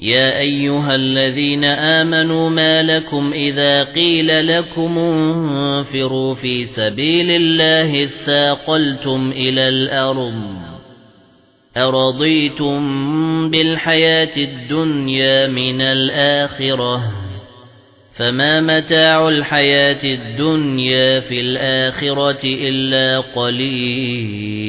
يا أيها الذين آمنوا ما لكم إذا قيل لكم انفروا في سبيل الله اثاقلتم إلى الأرض. أرضيتم بالحياة الدنيا من الآخرة. فما متاع الحياة الدنيا في الآخرة إلا قليل.